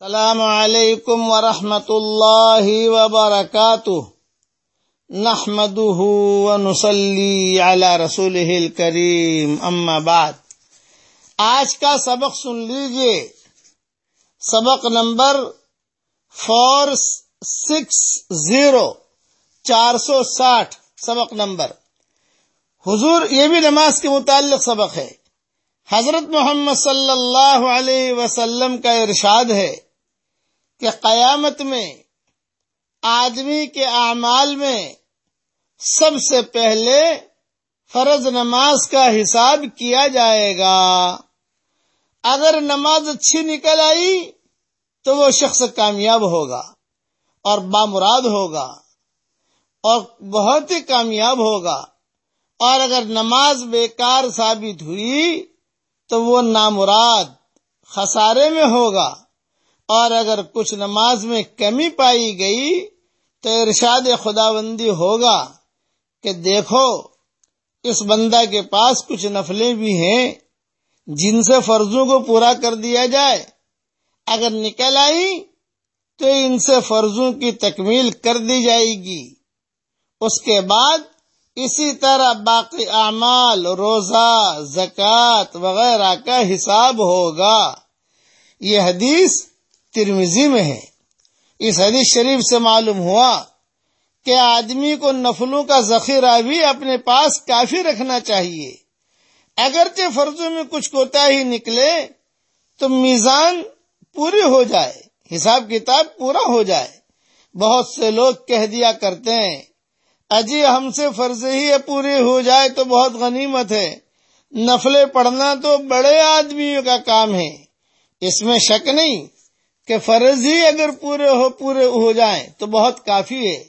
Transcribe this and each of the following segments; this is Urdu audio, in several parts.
السلام علیکم ورحمۃ اللہ وبرکاتہ۔ نحمده ونصلي على رسوله الكريم اما بعد۔ آج کا سبق سن لیجیے۔ سبق نمبر فور سکس زیرو، چار سو ساٹھ سبق نمبر۔ حضور، یہ بھی نماز کے متعلق سبق ہے۔ حضرت محمد صلی اللہ علیہ وسلم کا ارشاد ہے۔ کہ قیامت میں آدمی کے اعمال میں سب سے پہلے فرض نماز کا حساب کیا جائے گا۔ اگر نماز اچھی نکل آئی تو وہ شخص کامیاب ہوگا اور بامراد ہوگا اور بہت ہی کامیاب ہوگا۔ اور اگر نماز بیکار ثابت ہوئی تو وہ نامراد خسارے میں ہوگا۔ اور اگر کچھ نماز میں کمی پائی گئی تو ارشاد خدا بندی ہوگا کہ دیکھو، اس بندہ کے پاس کچھ نفلیں بھی ہیں جن سے فرضوں کو پورا کر دیا جائے۔ اگر نکل آئی تو ان سے فرضوں کی تکمیل کر دی جائے گی۔ اس کے بعد اسی طرح باقی اعمال، روزہ، زکوٰۃ وغیرہ کا حساب ہوگا۔ یہ حدیث ترمیزی میں ہے۔ اس حدیث شریف سے معلوم ہوا کہ آدمی کو نفلوں کا ذخیرہ بھی اپنے پاس کافی رکھنا چاہیے۔ اگرچہ فرضوں میں کچھ کوتا ہی نکلے، تو میزان پوری ہو جائے، حساب کتاب پورا ہو جائے۔ بہت سے لوگ کہہ دیا کرتے ہیں، اجی ہم سے فرض ہی پوری ہو جائے تو بہت غنیمت ہے۔ نفلیں پڑھنا تو بڑے آدمیوں کا کام ہے۔ اس میں شک نہیں کہ فرض ہی اگر پورے ہو پورے ہو جائیں تو بہت کافی ہے۔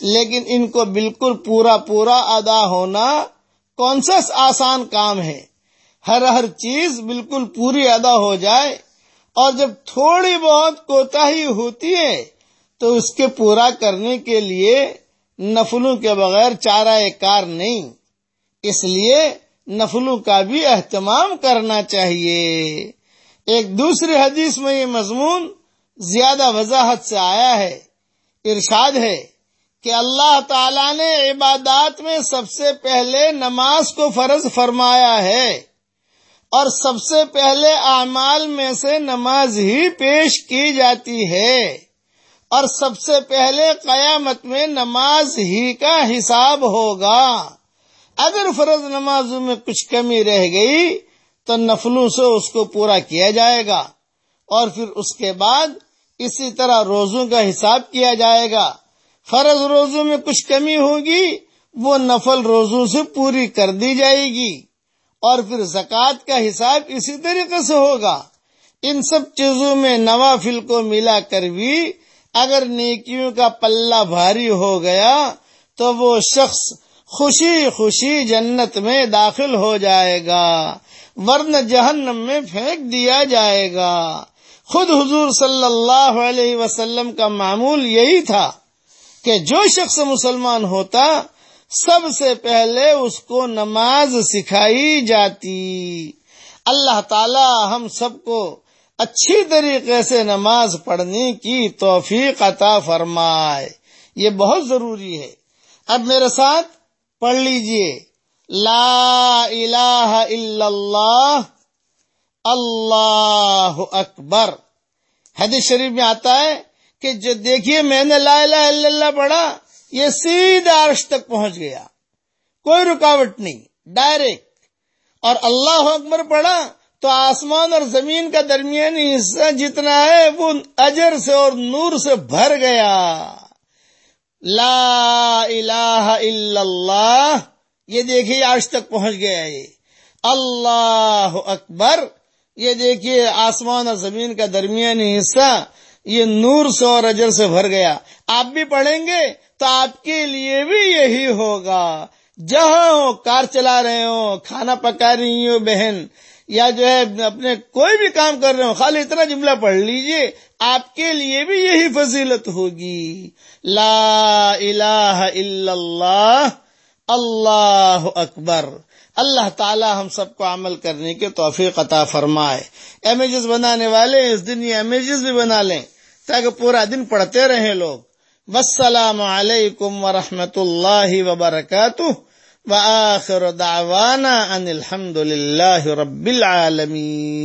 لیکن ان کو بالکل پورا پورا ادا ہونا کون سا آسان کام ہے؟ ہر ہر چیز بالکل پوری ادا ہو جائے اور جب تھوڑی بہت کوتا ہی ہوتی ہے تو اس کے پورا کرنے کے لیے نفلوں کے بغیر چارہ کار نہیں۔ اس لیے نفلوں کا بھی اہتمام کرنا چاہیے۔ ایک دوسری حدیث میں یہ مضمون زیادہ وضاحت سے آیا ہے، ارشاد ہے کہ اللہ تعالی نے عبادات میں سب سے پہلے نماز کو فرض فرمایا ہے اور سب سے پہلے اعمال میں سے نماز ہی پیش کی جاتی ہے اور سب سے پہلے قیامت میں نماز ہی کا حساب ہوگا۔ اگر فرض نمازوں میں کچھ کمی رہ گئی تو نفلوں سے اس کو پورا کیا جائے گا اور پھر اس کے بعد اسی طرح روزوں کا حساب کیا جائے گا۔ فرض روزوں میں کچھ کمی ہوگی، وہ نفل روزوں سے پوری کر دی جائے گی اور پھر زکوٰۃ کا حساب اسی طریقے سے ہوگا۔ ان سب چیزوں میں نوافل کو ملا کر بھی اگر نیکیوں کا پلہ بھاری ہو گیا تو وہ شخص خوشی خوشی جنت میں داخل ہو جائے گا ورن جہنم میں پھینک دیا جائے گا۔ خود حضور صلی اللہ علیہ وسلم کا معمول یہی تھا کہ جو شخص مسلمان ہوتا، سب سے پہلے اس کو نماز سکھائی جاتی۔ اللہ تعالی ہم سب کو اچھی طریقے سے نماز پڑھنے کی توفیق عطا فرمائے۔ یہ بہت ضروری ہے۔ اب میرے ساتھ پڑھ لیجیے۔ لا الہ الا اللہ اللہ اکبر۔ حدیث شریف میں آتا ہے کہ جو دیکھیے میں نے لا الہ الا اللہ پڑھا، یہ سیدھا عرش تک پہنچ گیا۔ کوئی رکاوٹ نہیں، ڈائریکٹ۔ اور اللہ اکبر پڑھا تو آسمان اور زمین کا درمیانی حصہ جتنا ہے وہ اجر سے اور نور سے بھر گیا۔ لا الہ الا اللہ۔ یہ دیکھیے آج تک پہنچ گیا یہ اللہ اکبر۔ یہ دیکھیے آسمان اور زمین کا درمیانی حصہ۔ یہ نور سے اور اجر سے بھر گیا۔ آپ بھی پڑھیں گے تو آپ کے لیے بھی یہی ہوگا۔ جہاں ہو، کار چلا رہے ہو، کھانا پکا رہی ہو، بہن۔ یا جو ہے اپنے کوئی بھی کام کر رہے ہو خالی اتنا جملہ پڑھ لیجیے، آپ کے لیے بھی یہی فضیلت ہوگی۔ لا الہ الا اللہ اللہ اکبر۔ اللہ تعالی ہم سب کو عمل کرنے کے توفیق عطا فرمائے۔ امیجز بنانے والے اس دن یہ امیجز بھی بنا لیں، تاکہ پورا دن پڑھتے رہیں لوگ۔ والسلام علیکم ورحمۃ اللہ وبرکاتہ۔ وآخر دعوانا ان الحمد للہ رب العالمین